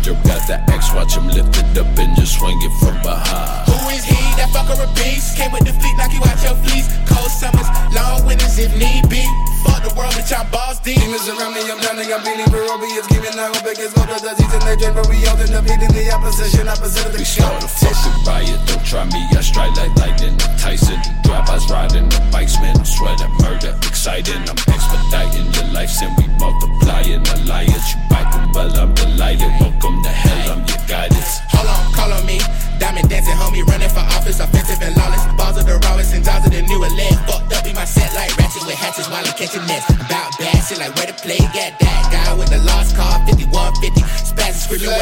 under. Got the X, watch him lift it up and just swing it from behind. Who is he? That fucker a beast. Came with the fleet, knock you out your fleece. Cold summers, long winters if need be. Fuck the world, bitch, I'm boss deep. Demons around me, I'm drowning, I'm bleeding for Roby. It's giving, I hope it gets colder. The season they drink, but we all end up eating the opposition, opposite of the We start a fucking riot, don't try me, I strike like lightning. Tyson, the drive-bys riding the bikes, man, I'm sweating murder, exciting. I'm expediting your life, and we multiplying alliance. You biting, well, I'm delighted. Welcome to hell, I'm your guidance. Hold on, call on me. Diamond dancing, homie, running for office, offensive and lawless. Balls of the rawest and jaws of the new elect. Fucked up in my set like ratchet with hatches while I'm catching nets. About bad shit like where to play, got that guy with the lost car, 5150. Spazzy screaming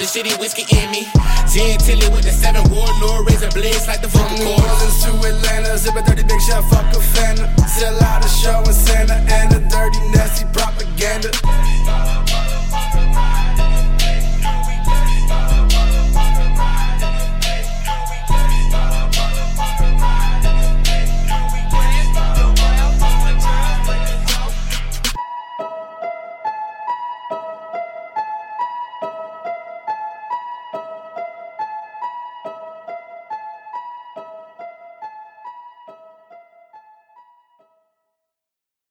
bunch shitty whiskey in me. Gin Tilly with the seven warlord, razor blades like the From vocal New cords. Orleans to Atlanta, zip a dirty big shot, fuck a Fanta. Sell out a show in Santa and